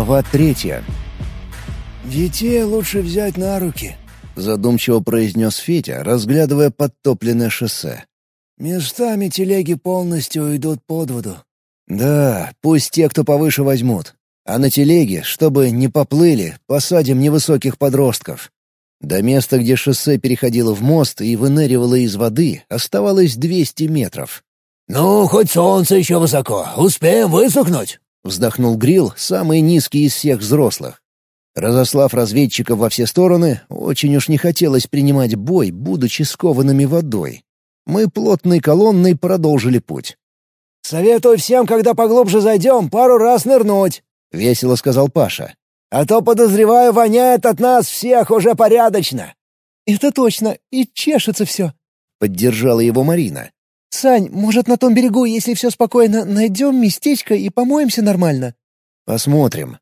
Глава третья. «Детей лучше взять на руки», — задумчиво произнес Федя, разглядывая подтопленное шоссе. «Местами телеги полностью уйдут под воду». «Да, пусть те, кто повыше, возьмут. А на телеге, чтобы не поплыли, посадим невысоких подростков. До места, где шоссе переходило в мост и выныривало из воды, оставалось 200 метров. «Ну, хоть солнце еще высоко, успеем высохнуть», — вздохнул Грил, самый низкий из всех взрослых. Разослав разведчиков во все стороны, очень уж не хотелось принимать бой, будучи скованными водой. Мы плотной колонной продолжили путь. «Советую всем, когда поглубже зайдем, пару раз нырнуть», — весело сказал Паша. «А то, подозреваю, воняет от нас всех уже порядочно». «Это точно, и чешется все», — поддержала его Марина. «Сань, может, на том берегу, если все спокойно, найдем местечко и помоемся нормально?» «Посмотрим».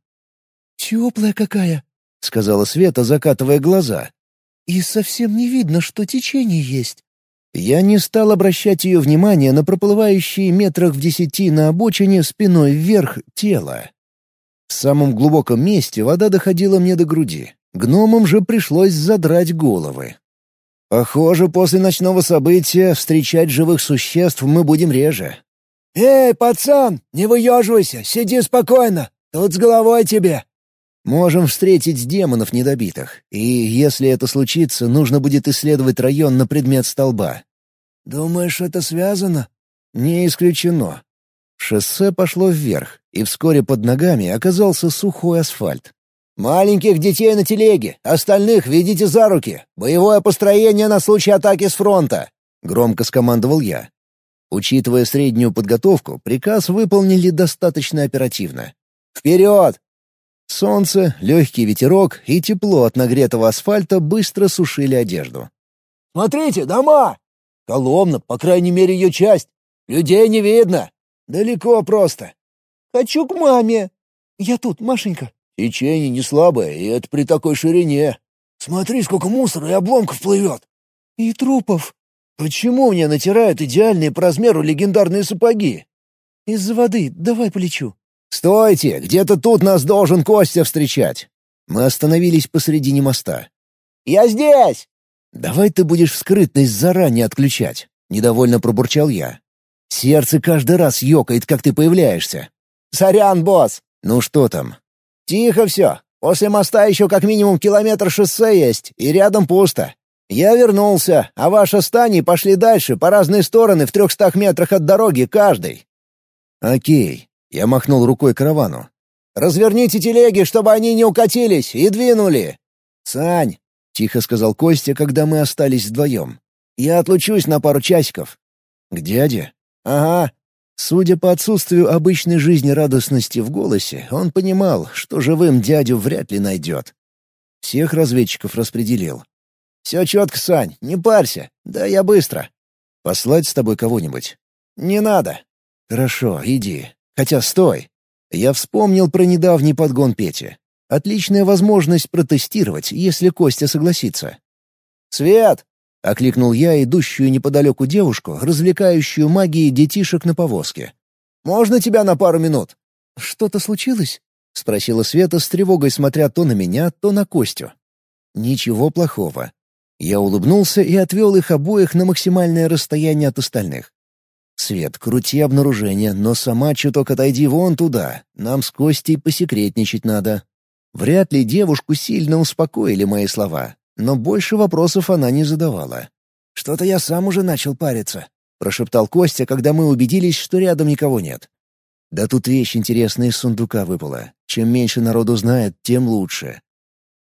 «Теплая какая», — сказала Света, закатывая глаза. «И совсем не видно, что течение есть». Я не стал обращать ее внимание на проплывающие метрах в десяти на обочине спиной вверх тело. В самом глубоком месте вода доходила мне до груди. Гномам же пришлось задрать головы. Похоже, после ночного события встречать живых существ мы будем реже. «Эй, пацан, не выеживайся, сиди спокойно, тут с головой тебе!» Можем встретить демонов недобитых, и если это случится, нужно будет исследовать район на предмет столба. «Думаешь, это связано?» «Не исключено». Шоссе пошло вверх, и вскоре под ногами оказался сухой асфальт. «Маленьких детей на телеге, остальных ведите за руки. Боевое построение на случай атаки с фронта», — громко скомандовал я. Учитывая среднюю подготовку, приказ выполнили достаточно оперативно. «Вперед!» Солнце, легкий ветерок и тепло от нагретого асфальта быстро сушили одежду. «Смотрите, дома!» «Коломна, по крайней мере, ее часть. Людей не видно. Далеко просто». «Хочу к маме. Я тут, Машенька». Течение не слабое, и это при такой ширине. Смотри, сколько мусора и обломков плывет. И трупов. Почему мне натирают идеальные по размеру легендарные сапоги? Из-за воды. Давай полечу. «Стойте! Где-то тут нас должен Костя встречать!» Мы остановились посредине моста. «Я здесь!» «Давай ты будешь скрытность заранее отключать», — недовольно пробурчал я. «Сердце каждый раз ёкает, как ты появляешься». «Сорян, босс!» «Ну что там?» «Тихо все. После моста еще как минимум километр шоссе есть, и рядом пусто. Я вернулся, а ваши стани пошли дальше, по разные стороны, в трехстах метрах от дороги каждый». «Окей». Я махнул рукой каравану. «Разверните телеги, чтобы они не укатились, и двинули!» «Сань!» — тихо сказал Костя, когда мы остались вдвоем. «Я отлучусь на пару часиков». «К дяде?» «Ага. Судя по отсутствию обычной жизнерадостности в голосе, он понимал, что живым дядю вряд ли найдет. Всех разведчиков распределил. «Все четко, Сань, не парься. Да я быстро». «Послать с тобой кого-нибудь?» «Не надо». «Хорошо, иди. Хотя стой». Я вспомнил про недавний подгон Пети. Отличная возможность протестировать, если Костя согласится. «Свет!» — окликнул я идущую неподалеку девушку, развлекающую магией детишек на повозке. «Можно тебя на пару минут?» «Что-то случилось?» — спросила Света с тревогой, смотря то на меня, то на Костю. «Ничего плохого». Я улыбнулся и отвел их обоих на максимальное расстояние от остальных. «Свет, крути обнаружение, но сама чуток отойди вон туда. Нам с Костей посекретничать надо». Вряд ли девушку сильно успокоили мои слова, но больше вопросов она не задавала. «Что-то я сам уже начал париться», — прошептал Костя, когда мы убедились, что рядом никого нет. «Да тут вещь интересная из сундука выпала. Чем меньше народу знает, тем лучше».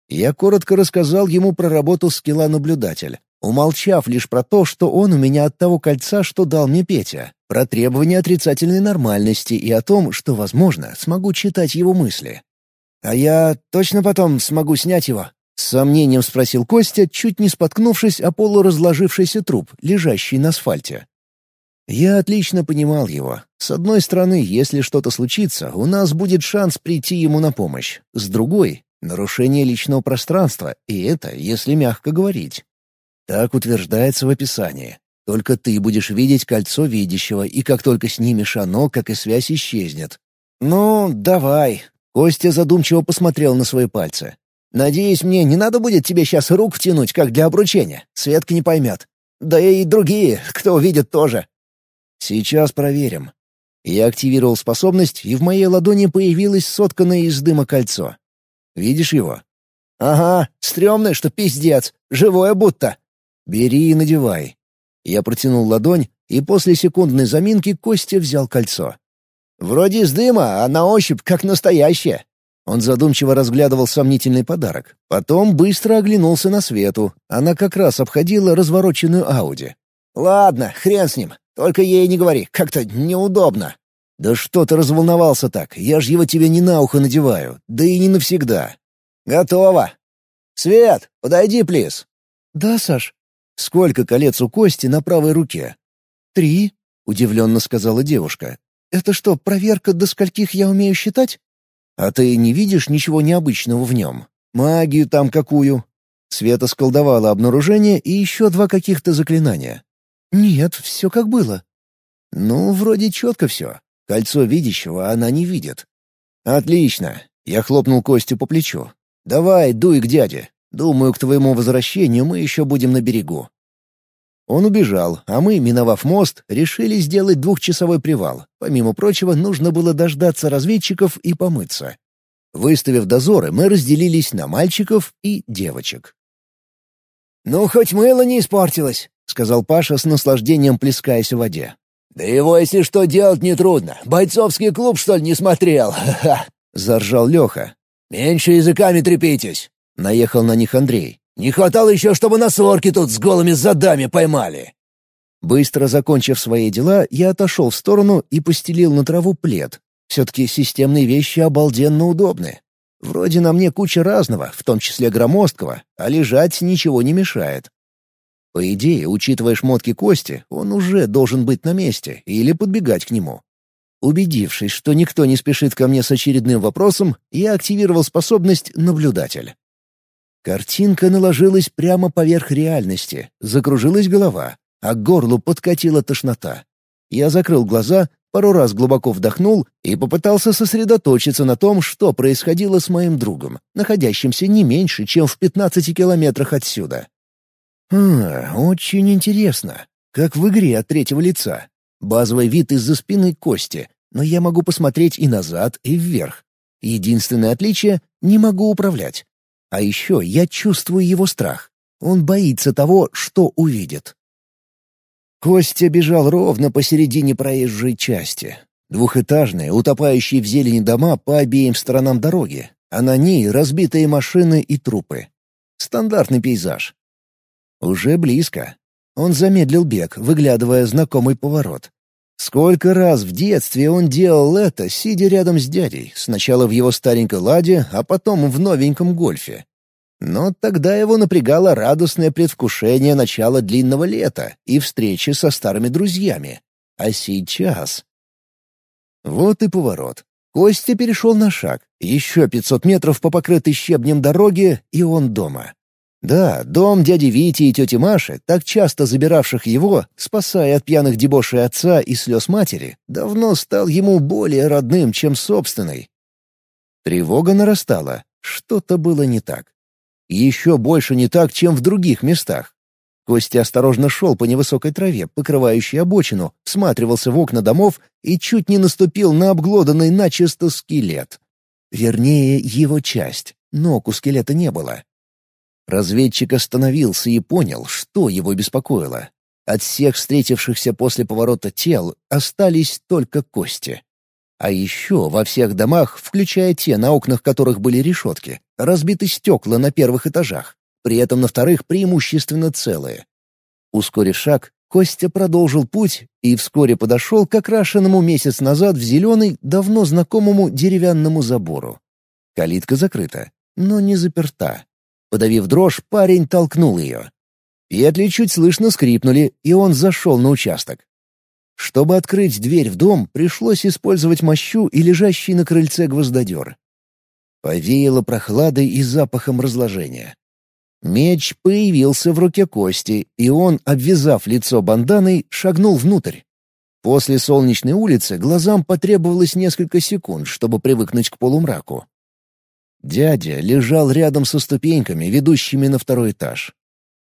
Я коротко рассказал ему про работу скилла-наблюдатель, умолчав лишь про то, что он у меня от того кольца, что дал мне Петя, про требования отрицательной нормальности и о том, что, возможно, смогу читать его мысли. «А я точно потом смогу снять его?» С сомнением спросил Костя, чуть не споткнувшись о полуразложившийся труп, лежащий на асфальте. Я отлично понимал его. С одной стороны, если что-то случится, у нас будет шанс прийти ему на помощь. С другой — нарушение личного пространства, и это, если мягко говорить. Так утверждается в описании. Только ты будешь видеть кольцо видящего, и как только снимешь оно, как и связь исчезнет. «Ну, давай. Костя задумчиво посмотрел на свои пальцы. «Надеюсь, мне не надо будет тебе сейчас рук втянуть, как для обручения. Светка не поймет. Да и другие, кто увидит тоже». «Сейчас проверим». Я активировал способность, и в моей ладони появилось сотканное из дыма кольцо. «Видишь его?» «Ага, стрёмное, что пиздец. Живое будто». «Бери и надевай». Я протянул ладонь, и после секундной заминки Костя взял кольцо. «Вроде из дыма, а на ощупь как настоящее». Он задумчиво разглядывал сомнительный подарок. Потом быстро оглянулся на Свету. Она как раз обходила развороченную Ауди. «Ладно, хрен с ним. Только ей не говори, как-то неудобно». «Да что ты разволновался так? Я ж его тебе не на ухо надеваю. Да и не навсегда». «Готово. Свет, подойди, плиз». «Да, Саш». «Сколько колец у Кости на правой руке?» «Три», — удивленно сказала девушка. «Это что, проверка, до скольких я умею считать?» «А ты не видишь ничего необычного в нем? Магию там какую?» Света сколдовала обнаружение и еще два каких-то заклинания. «Нет, все как было». «Ну, вроде четко все. Кольцо видящего она не видит». «Отлично!» — я хлопнул Костю по плечу. «Давай, дуй к дяде. Думаю, к твоему возвращению мы еще будем на берегу». Он убежал, а мы, миновав мост, решили сделать двухчасовой привал. Помимо прочего, нужно было дождаться разведчиков и помыться. Выставив дозоры, мы разделились на мальчиков и девочек. «Ну, хоть мыло не испортилось», — сказал Паша с наслаждением плескаясь в воде. «Да его, если что, делать нетрудно. Бойцовский клуб, что ли, не смотрел? Ха-ха!» — заржал Леха. «Меньше языками трепитесь!» — наехал на них Андрей. Не хватало еще, чтобы нас орки тут с голыми задами поймали. Быстро закончив свои дела, я отошел в сторону и постелил на траву плед. Все-таки системные вещи обалденно удобны. Вроде на мне куча разного, в том числе громоздкого, а лежать ничего не мешает. По идее, учитывая шмотки Кости, он уже должен быть на месте или подбегать к нему. Убедившись, что никто не спешит ко мне с очередным вопросом, я активировал способность «Наблюдатель». Картинка наложилась прямо поверх реальности, закружилась голова, а к горлу подкатила тошнота. Я закрыл глаза, пару раз глубоко вдохнул и попытался сосредоточиться на том, что происходило с моим другом, находящимся не меньше, чем в 15 километрах отсюда. Хм, очень интересно. Как в игре от третьего лица. Базовый вид из-за спины кости, но я могу посмотреть и назад, и вверх. Единственное отличие — не могу управлять. А еще я чувствую его страх. Он боится того, что увидит. Костя бежал ровно посередине проезжей части. Двухэтажные, утопающие в зелени дома по обеим сторонам дороги, а на ней разбитые машины и трупы. Стандартный пейзаж. Уже близко. Он замедлил бег, выглядывая знакомый поворот. Сколько раз в детстве он делал это, сидя рядом с дядей, сначала в его старенькой ладе, а потом в новеньком гольфе. Но тогда его напрягало радостное предвкушение начала длинного лета и встречи со старыми друзьями. А сейчас... Вот и поворот. Костя перешел на шаг. Еще пятьсот метров по покрытой щебнем дороге, и он дома. Да, дом дяди Вити и тети Маши, так часто забиравших его, спасая от пьяных дебошей отца и слез матери, давно стал ему более родным, чем собственный. Тревога нарастала. Что-то было не так. Еще больше не так, чем в других местах. Костя осторожно шел по невысокой траве, покрывающей обочину, всматривался в окна домов и чуть не наступил на обглоданный начисто скелет. Вернее, его часть. Ног у скелета не было. Разведчик остановился и понял, что его беспокоило. От всех встретившихся после поворота тел остались только кости. А еще во всех домах, включая те, на окнах которых были решетки, разбиты стекла на первых этажах, при этом на вторых преимущественно целые. Ускорив шаг, Костя продолжил путь и вскоре подошел к окрашенному месяц назад в зеленый, давно знакомому деревянному забору. Калитка закрыта, но не заперта. Подавив дрожь, парень толкнул ее. Петли чуть слышно скрипнули, и он зашел на участок. Чтобы открыть дверь в дом, пришлось использовать мощу и лежащий на крыльце гвоздодер. Повеяло прохладой и запахом разложения. Меч появился в руке Кости, и он, обвязав лицо банданой, шагнул внутрь. После солнечной улицы глазам потребовалось несколько секунд, чтобы привыкнуть к полумраку. Дядя лежал рядом со ступеньками, ведущими на второй этаж.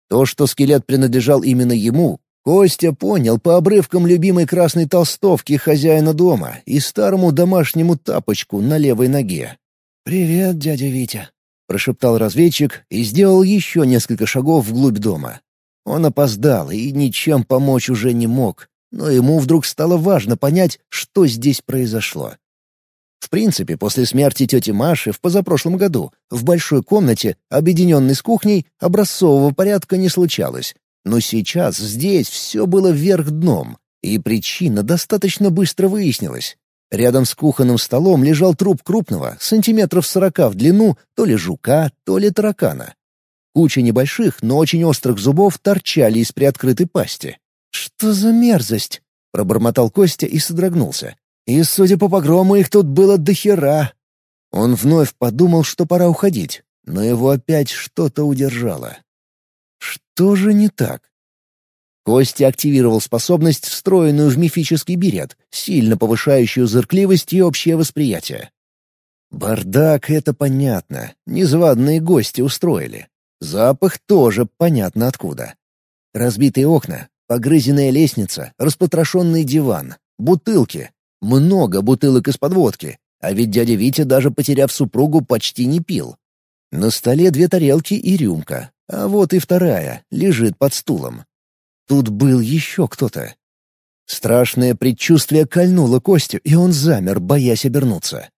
То, что скелет принадлежал именно ему, Костя понял по обрывкам любимой красной толстовки хозяина дома и старому домашнему тапочку на левой ноге. «Привет, дядя Витя», — прошептал разведчик и сделал еще несколько шагов вглубь дома. Он опоздал и ничем помочь уже не мог, но ему вдруг стало важно понять, что здесь произошло. В принципе, после смерти тети Маши в позапрошлом году в большой комнате, объединенной с кухней, образцового порядка не случалось. Но сейчас здесь все было вверх дном, и причина достаточно быстро выяснилась. Рядом с кухонным столом лежал труп крупного, сантиметров сорока в длину, то ли жука, то ли таракана. Куча небольших, но очень острых зубов торчали из приоткрытой пасти. «Что за мерзость?» — пробормотал Костя и содрогнулся. И, судя по погрому, их тут было дохера. Он вновь подумал, что пора уходить, но его опять что-то удержало. Что же не так? Костя активировал способность, встроенную в мифический берет, сильно повышающую зыркливость и общее восприятие. Бардак — это понятно. Незваные гости устроили. Запах тоже понятно откуда. Разбитые окна, погрызенная лестница, распотрошенный диван, бутылки, много бутылок из-под водки, а ведь дядя Витя, даже потеряв супругу, почти не пил. На столе две тарелки и рюмка, а вот и вторая, лежит под стулом. Тут был еще кто-то. Страшное предчувствие кольнуло Костю, и он замер, боясь обернуться.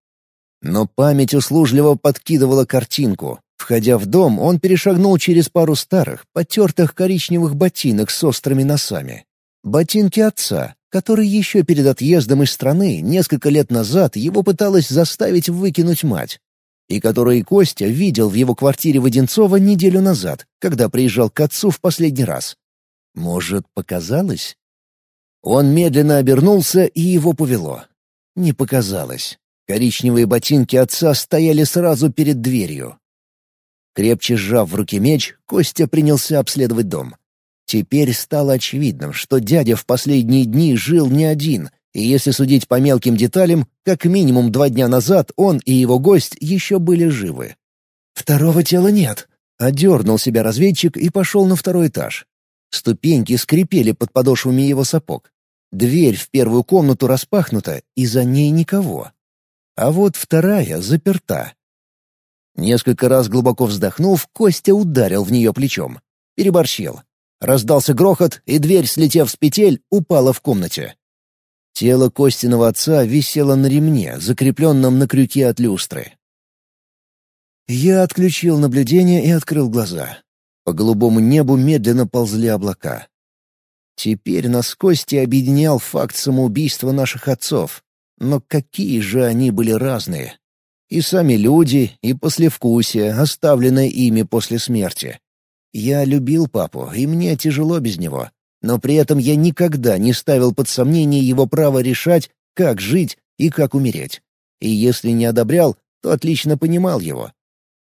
Но память услужливо подкидывала картинку. Входя в дом, он перешагнул через пару старых, потертых коричневых ботинок с острыми носами. Ботинки отца, который еще перед отъездом из страны несколько лет назад его пыталась заставить выкинуть мать, и который Костя видел в его квартире Воденцова неделю назад, когда приезжал к отцу в последний раз. Может, показалось? Он медленно обернулся, и его повело. Не показалось. Коричневые ботинки отца стояли сразу перед дверью. Крепче сжав в руке меч, Костя принялся обследовать дом. Теперь стало очевидным, что дядя в последние дни жил не один, и если судить по мелким деталям, как минимум два дня назад он и его гость еще были живы. «Второго тела нет», — одернул себя разведчик и пошел на второй этаж. Ступеньки скрипели под подошвами его сапог. Дверь в первую комнату распахнута, и за ней никого. А вот вторая заперта. Несколько раз глубоко вздохнув, Костя ударил в нее плечом. Переборщил. Раздался грохот, и дверь, слетев с петель, упала в комнате. Тело Костиного отца висело на ремне, закрепленном на крюке от люстры. Я отключил наблюдение и открыл глаза. По голубому небу медленно ползли облака. Теперь нас Кости объединял факт самоубийства наших отцов. Но какие же они были разные. И сами люди, и послевкусие, оставленное ими после смерти. Я любил папу, и мне тяжело без него. Но при этом я никогда не ставил под сомнение его право решать, как жить и как умереть. И если не одобрял, то отлично понимал его.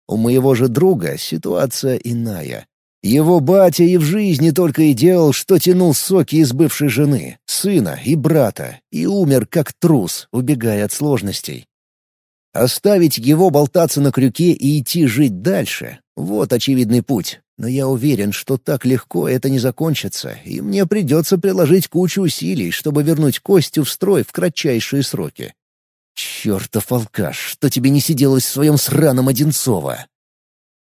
У моего же друга ситуация иная. Его батя и в жизни только и делал, что тянул соки из бывшей жены, сына и брата, и умер как трус, убегая от сложностей. Оставить его болтаться на крюке и идти жить дальше — вот очевидный путь, но я уверен, что так легко это не закончится, и мне придется приложить кучу усилий, чтобы вернуть Костю в строй в кратчайшие сроки. Чертов алкаш, что тебе не сиделось в своем сраном Одинцово?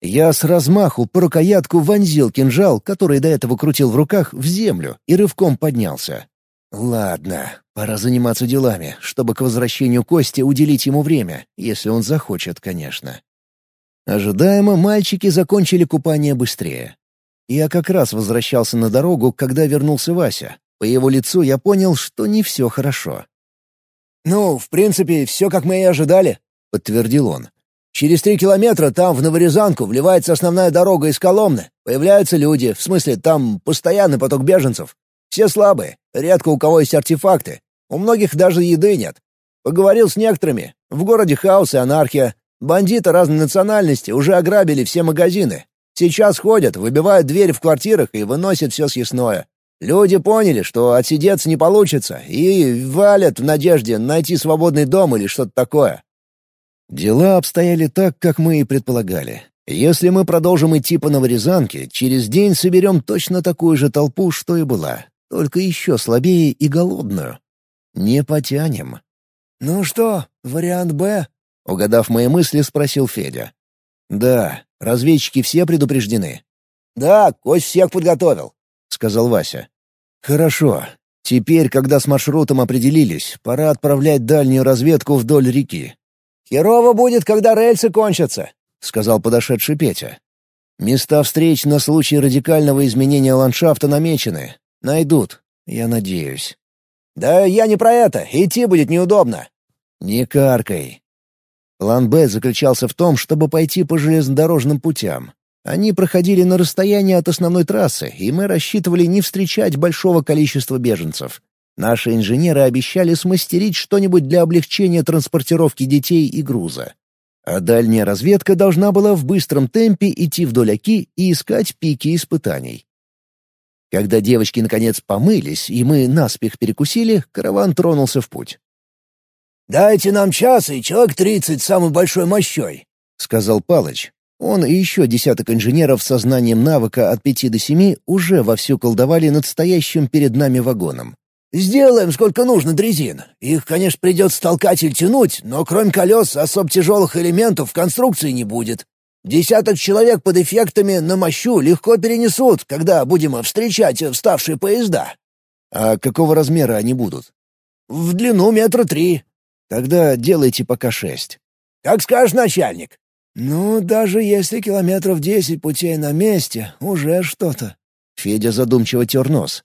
Я с размаху по рукоятку вонзил кинжал, который до этого крутил в руках, в землю и рывком поднялся. Ладно, пора заниматься делами, чтобы к возвращению Кости уделить ему время, если он захочет, конечно. Ожидаемо мальчики закончили купание быстрее. Я как раз возвращался на дорогу, когда вернулся Вася. По его лицу я понял, что не все хорошо. «Ну, в принципе, все как мы и ожидали», — подтвердил он. «Через три километра там, в Новорязанку, вливается основная дорога из Коломны. Появляются люди, в смысле, там постоянный поток беженцев. Все слабые, редко у кого есть артефакты. У многих даже еды нет. Поговорил с некоторыми. В городе хаос и анархия. Бандиты разной национальности уже ограбили все магазины. Сейчас ходят, выбивают двери в квартирах и выносят все съестное. Люди поняли, что отсидеться не получится, и валят в надежде найти свободный дом или что-то такое. Дела обстояли так, как мы и предполагали. Если мы продолжим идти по Новорязанке, через день соберем точно такую же толпу, что и была, только еще слабее и голодную. Не потянем. «Ну что, вариант «Б»?» — угадав мои мысли, спросил Федя. «Да, разведчики все предупреждены». «Да, Кость всех подготовил», — сказал Вася. «Хорошо. Теперь, когда с маршрутом определились, пора отправлять дальнюю разведку вдоль реки». «Херово будет, когда рельсы кончатся», — сказал подошедший Петя. «Места встреч на случай радикального изменения ландшафта намечены. Найдут, я надеюсь». «Да я не про это. Идти будет неудобно». «Не каркай». План «Б» заключался в том, чтобы пойти по железнодорожным путям. Они проходили на расстоянии от основной трассы, и мы рассчитывали не встречать большого количества беженцев. Наши инженеры обещали смастерить что-нибудь для облегчения транспортировки детей и груза. А дальняя разведка должна была в быстром темпе идти вдоль оки и искать пики испытаний. Когда девочки наконец помылись, и мы наспех перекусили, караван тронулся в путь. «Дайте нам час и человек тридцать самой большой мощой», — сказал Палыч. Он и еще десяток инженеров со знанием навыка от пяти до семи уже вовсю колдовали над стоящим перед нами вагоном. «Сделаем, сколько нужно дрезин. Их, конечно, придется толкать или тянуть, но кроме колес особо тяжелых элементов в конструкции не будет. Десяток человек под эффектами на мощу легко перенесут, когда будем встречать вставшие поезда». «А какого размера они будут?» «В длину метра три». «Тогда делайте пока шесть». «Как скажешь, начальник». «Ну, даже если километров десять путей на месте, уже что-то». Федя задумчиво тер нос.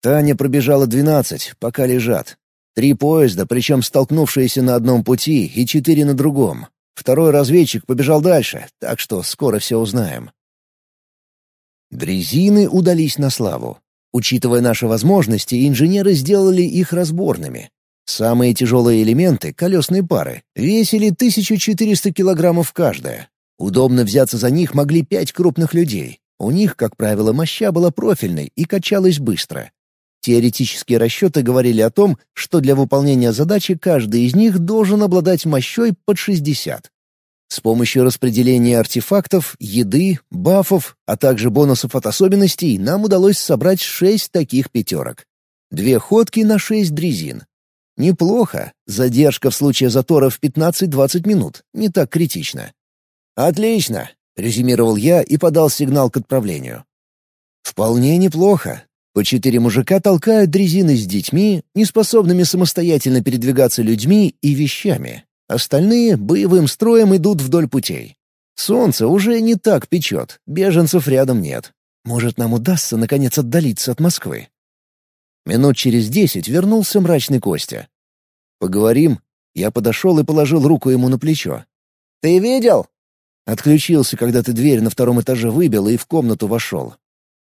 Таня пробежала двенадцать, пока лежат. Три поезда, причем столкнувшиеся на одном пути и четыре на другом. Второй разведчик побежал дальше, так что скоро все узнаем. Дрезины удались на славу. Учитывая наши возможности, инженеры сделали их разборными. Самые тяжелые элементы, колесные пары, весили 1400 килограммов каждая. Удобно взяться за них могли пять крупных людей. У них, как правило, моща была профильной и качалась быстро. Теоретические расчеты говорили о том, что для выполнения задачи каждый из них должен обладать мощой под 60. С помощью распределения артефактов, еды, бафов, а также бонусов от особенностей нам удалось собрать шесть таких пятерок. Две ходки на шесть дрезин. Неплохо. Задержка в случае затора в 15-20 минут. Не так критично. «Отлично», — резюмировал я и подал сигнал к отправлению. «Вполне неплохо. По четыре мужика толкают дрезины с детьми, неспособными самостоятельно передвигаться людьми и вещами. Остальные боевым строем идут вдоль путей. Солнце уже не так печет, беженцев рядом нет. Может, нам удастся, наконец, отдалиться от Москвы? Минут через десять вернулся мрачный Костя. «Поговорим?» Я подошел и положил руку ему на плечо. «Ты видел?» Отключился, когда ты дверь на втором этаже выбил и в комнату вошел.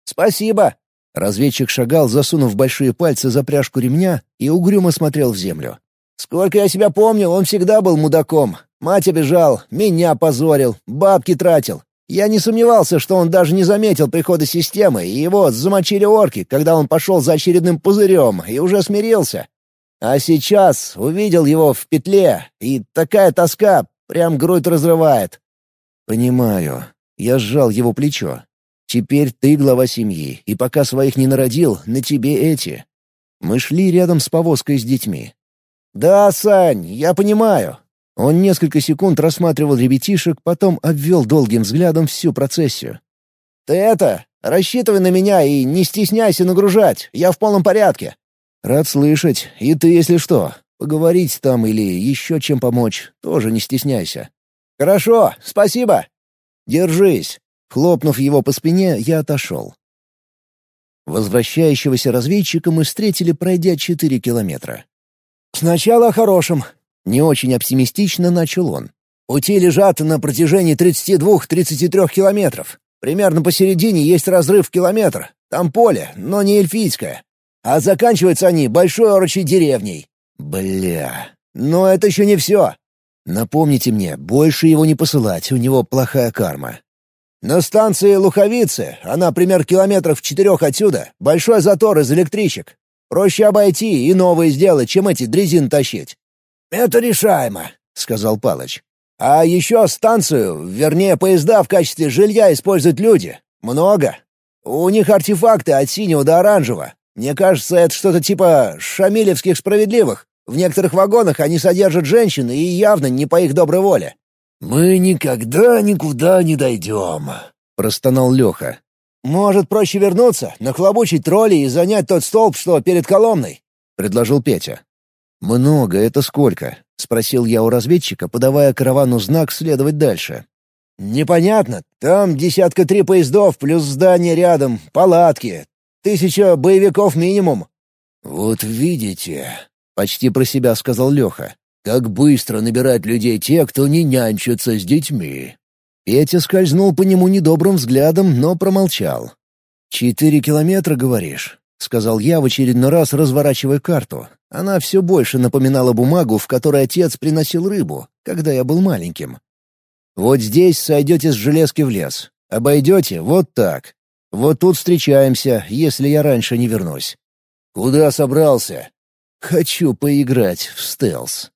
«Спасибо!» Разведчик шагал, засунув большие пальцы за пряжку ремня, и угрюмо смотрел в землю. «Сколько я себя помню, он всегда был мудаком. Мать обижал, меня позорил, бабки тратил. Я не сомневался, что он даже не заметил прихода системы, и его замочили орки, когда он пошел за очередным пузырем, и уже смирился. А сейчас увидел его в петле, и такая тоска прям грудь разрывает». «Понимаю». Я сжал его плечо. Теперь ты глава семьи, и пока своих не народил, на тебе эти. Мы шли рядом с повозкой с детьми. «Да, Сань, я понимаю». Он несколько секунд рассматривал ребятишек, потом обвел долгим взглядом всю процессию. «Ты это, рассчитывай на меня и не стесняйся нагружать, я в полном порядке». «Рад слышать, и ты, если что, поговорить там или еще чем помочь, тоже не стесняйся». «Хорошо, спасибо». «Держись». Хлопнув его по спине, я отошел. Возвращающегося разведчика мы встретили, пройдя четыре километра. «Сначала о хорошем», — не очень оптимистично начал он. «Пути лежат на протяжении 32-33 километров. Примерно посередине есть разрыв в километр. Там поле, но не эльфийское. А заканчиваются они большой орочей деревней». «Бля...» «Но это еще не все». «Напомните мне, больше его не посылать, у него плохая карма. На станции Луховицы, она пример километров четырех отсюда, большой затор из электричек. Проще обойти и новые сделать, чем эти дрезин тащить». «Это решаемо», — сказал Палыч. «А еще станцию, вернее, поезда в качестве жилья используют люди. Много. У них артефакты от синего до оранжевого. Мне кажется, это что-то типа шамилевских справедливых. В некоторых вагонах они содержат женщин и явно не по их доброй воле». «Мы никогда никуда не дойдем», — простонал Леха. «Может, проще вернуться, нахлобучить тролли и занять тот столб, что перед Коломной?» — предложил Петя. «Много — это сколько?» — спросил я у разведчика, подавая каравану знак следовать дальше. «Непонятно. Там десятка три поездов, плюс здание рядом, палатки. Тысяча боевиков минимум». «Вот видите», — почти про себя сказал Леха. Как быстро набирают людей те, кто не нянчится с детьми. Петя скользнул по нему недобрым взглядом, но промолчал. «Четыре километра, говоришь?» — сказал я в очередной раз, разворачивая карту. Она все больше напоминала бумагу, в которой отец приносил рыбу, когда я был маленьким. «Вот здесь сойдете с железки в лес. Обойдете вот так. Вот тут встречаемся, если я раньше не вернусь». «Куда собрался?» «Хочу поиграть в стелс».